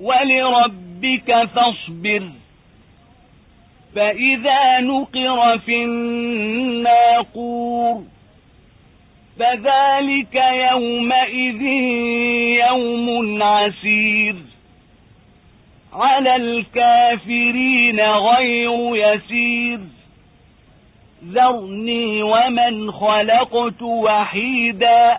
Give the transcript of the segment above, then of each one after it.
ولربك فاصبر. فإذا نقر في الناقور فذلك يومئذ يوم عسير. على الكافرين غير يسير. ذرني ومن خلقت وحيدا.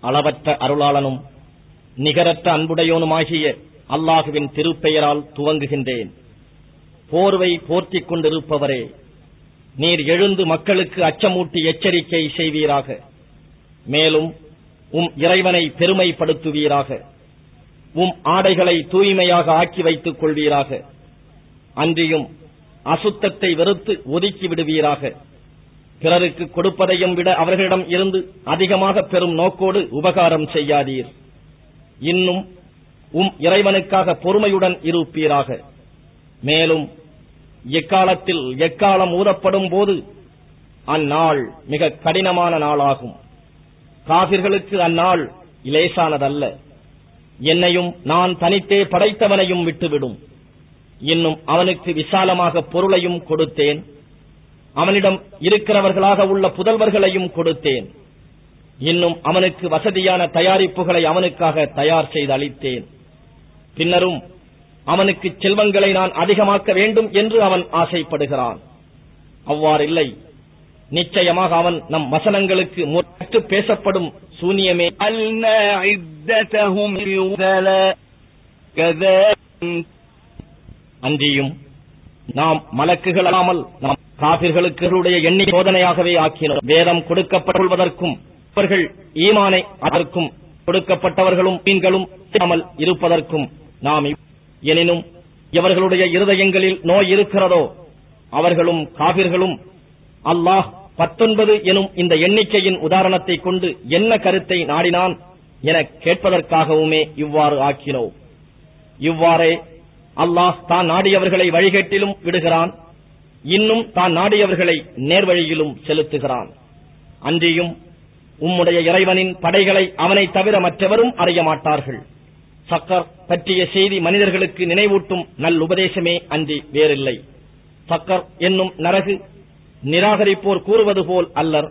அளவற்ற அருளாளனும் நிகரற்ற அன்புடையோனுமாகிய அல்லாஹுவின் திருப்பெயரால் துவங்குகின்றேன். போர்வை போர்த்திக் கொண்டிருப்பவரே நீர் எழுந்து மக்களுக்கு அச்சமூட்டி எச்சரிக்கை செய்வீராக. மேலும் உம் இறைவனை பெருமைப்படுத்துவீராக. உம் ஆடைகளை தூய்மையாக ஆக்கி வைத்துக் கொள்வீராக. அன்றியும் அசுத்தத்தை வெறுத்து ஒதுக்கி விடுவீராக. பிறருக்கு கொடுப்பதையும் விட அவர்களிடம் இருந்து அதிகமாக பெறும் நோக்கோடு உபகாரம் செய்யாதீர். இன்னும் உம் இறைவனுக்காக பொறுமையுடன் இருப்பீராக. மேலும் எக்காலத்தில் எக்காலம் ஊதப்படும் போது அந்நாள் மிக கடினமான நாளாகும். காவிர்களுக்கு அந்நாள் இலேசானதல்ல என்னையும் நான் தனித்தே படைத்தவனையும் விட்டுவிடும். இன்னும் அவனுக்கு விசாலமாக பொருளையும் கொடுத்தேன். அவனிடம் இருக்கிறவர்களாக உள்ள புதல்வர்களையும் கொடுத்தேன். இன்னும் அவனுக்கு வசதியான தயாரிப்புகளை அவனுக்காக தயார் செய்து அளித்தேன் பின்னரும் அவனுக்கு செல்வங்களை நான் அதிகமாக்க வேண்டும் என்று அவன் ஆசைப்படுகிறான். அவ்வாறில்லை. நிச்சயமாக அவன் நம் வசனங்களுக்கு முற்று பேசப்படும் சூனியமே. அன்றியும் நாம் மலக்குகளாமல் நாம் காபிர்களுடைய எண்ணி சோதனையாகவே ஆக்கினோம். வேதம் கொடுக்கப்பட்டுள்ளதற்கும் அவர்கள் ஈமானை அதற்கும் கொடுக்கப்பட்டவர்களும் மீன்களும் இருப்பதற்கும் நாம் எனினும் இவர்களுடைய இருதயங்களில் நோய் இருக்கிறதோ அவர்களும் காபிர்களும் அல்லாஹ் பத்தொன்பது எனும் இந்த எண்ணிக்கையின் உதாரணத்தை கொண்டு என்ன கருத்தை நாடினான் என கேட்பதற்காகவுமே இவ்வாறு ஆக்கினோம். இவ்வாறே அல்லாஹ் தான் நாடியவர்களை வழிகேட்டிலும் விடுகிறான். இன்னும் தான் நாடியவர்களை நேர்வழியிலும் செலுத்துகிறான். அன்றியும் உம்முடைய இறைவனின் படைகளை அவனை தவிர மற்றவரும் அறிய மாட்டார்கள். சக்கர் பற்றிய செய்தி மனிதர்களுக்கு நினைவூட்டும் நல் உபதேசமே அன்றி வேறில்லை. சக்கர் என்னும் நரகு நிராகரிப்போர் கூறுவது போல் அல்லர்.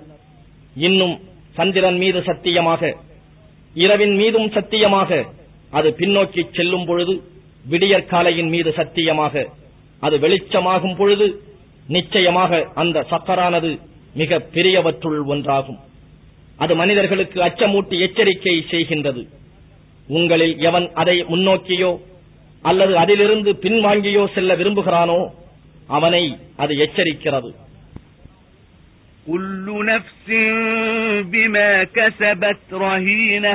இன்னும் சந்திரன் மீது சத்தியமாக இரவின் மீதும் சத்தியமாக அது பின்னோக்கி செல்லும் பொழுது விடியற்காலையின் மீது சத்தியமாக அது வெளிச்சமாகும் பொழுது நிச்சயமாக அந்த சக்கரானது மிக பெரியவற்றுள் ஒன்றாகும் அது மனிதர்களுக்கு அச்சமூட்டி எச்சரிக்கை செய்கின்றது உங்களில் எவன் அதை முன்னோக்கியோ அல்லது அதிலிருந்து பின்வாங்கியோ செல்ல விரும்புகிறானோ அவனை அது எச்சரிக்கிறது كل نفس بما كسبت رهينة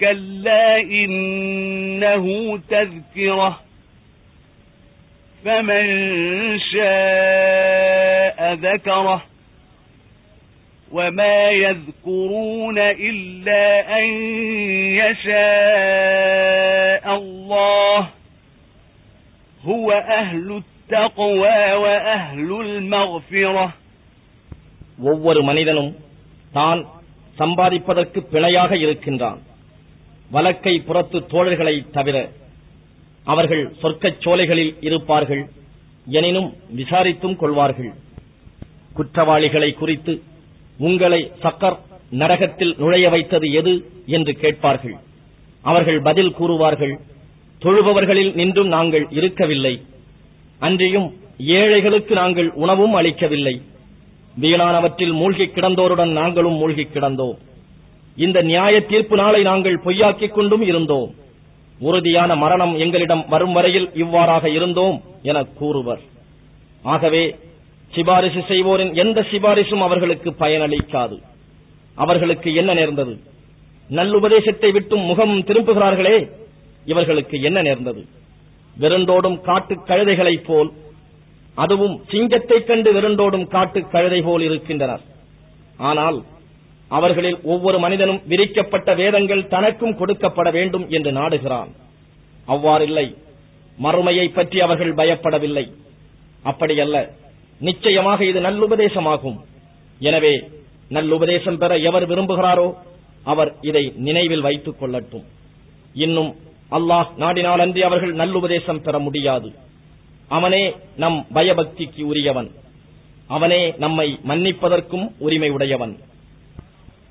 كلا إنه تذكرة فمن شاء ذكره وما يذكرون إلا أن يشاء الله هو أهل التقوى وأهل المغفرة ஒவ்வொரு மனிதனும் தான் சம்பாதிப்பதற்கு பிழையாக இருக்கின்றான் வலக்கை புறத்து தோழர்களை தவிர அவர்கள் சொர்க்கச் சோலைகளில் இருப்பார்கள். எனினும் விசாரித்தும் கொள்வார்கள். குற்றவாளிகளை குறித்து உங்களை சக்கர் நரகத்தில் நுழைய வைத்தது எது என்று கேட்பார்கள். அவர்கள் பதில் கூறுவார்கள் தொழுபவர்களில் நின்றும் நாங்கள் இருக்கவில்லை. அன்றியும் ஏழைகளுக்கு நாங்கள் உணவும் அளிக்கவில்லை. வீணானவற்றில் மூழ்கி கிடந்தோருடன் நாங்களும் மூழ்கி கிடந்தோம். இந்த நியாய தீர்ப்பு நாளை நாங்கள் பொய்யாக்கிக் கொண்டும் இருந்தோம். உறுதியான மரணம் எங்களிடம் வரும் வரையில் இவ்வாறாக இருந்தோம் என கூறுவர். ஆகவே சிபாரிசு செய்வோரின் எந்த சிபாரிசும் அவர்களுக்கு பயனளிக்காது. அவர்களுக்கு என்ன நேர்ந்தது? நல்லுபதேசத்தை விட்டும் முகம் திரும்புகிறார்களே இவர்களுக்கு என்ன நேர்ந்தது? விருந்தோடும் காட்டுக் கழுதைகளைப் போல் அதுவும் சிங்கத்தைக் கண்டு விருந்தோடும் காட்டுக் கழுதை போல் இருக்கின்றனர். ஆனால் அவர்களில் ஒவ்வொரு மனிதனும் விரிக்கப்பட்ட வேதங்கள் தனக்கும் கொடுக்கப்பட வேண்டும் என்று நாடுகிறான். அவ்வாறில்லை மறுமையை பற்றி அவர்கள் பயப்படவில்லை. அப்படியல்ல. நிச்சயமாக இது நல்லுபதேசமாகும். எனவே நல்லுபதேசம் பெற எவர் விரும்புகிறாரோ அவர் இதை நினைவில் வைத்துக் கொள்ளட்டும். இன்னும் அல்லாஹ் நாடினால் அன்றி அவர்கள் நல்லுபதேசம் பெற முடியாது. அவனே நம் பயபக்திக்கு உரியவன். அவனே நம்மை மன்னிப்பதற்கும் உரிமை உடையவன்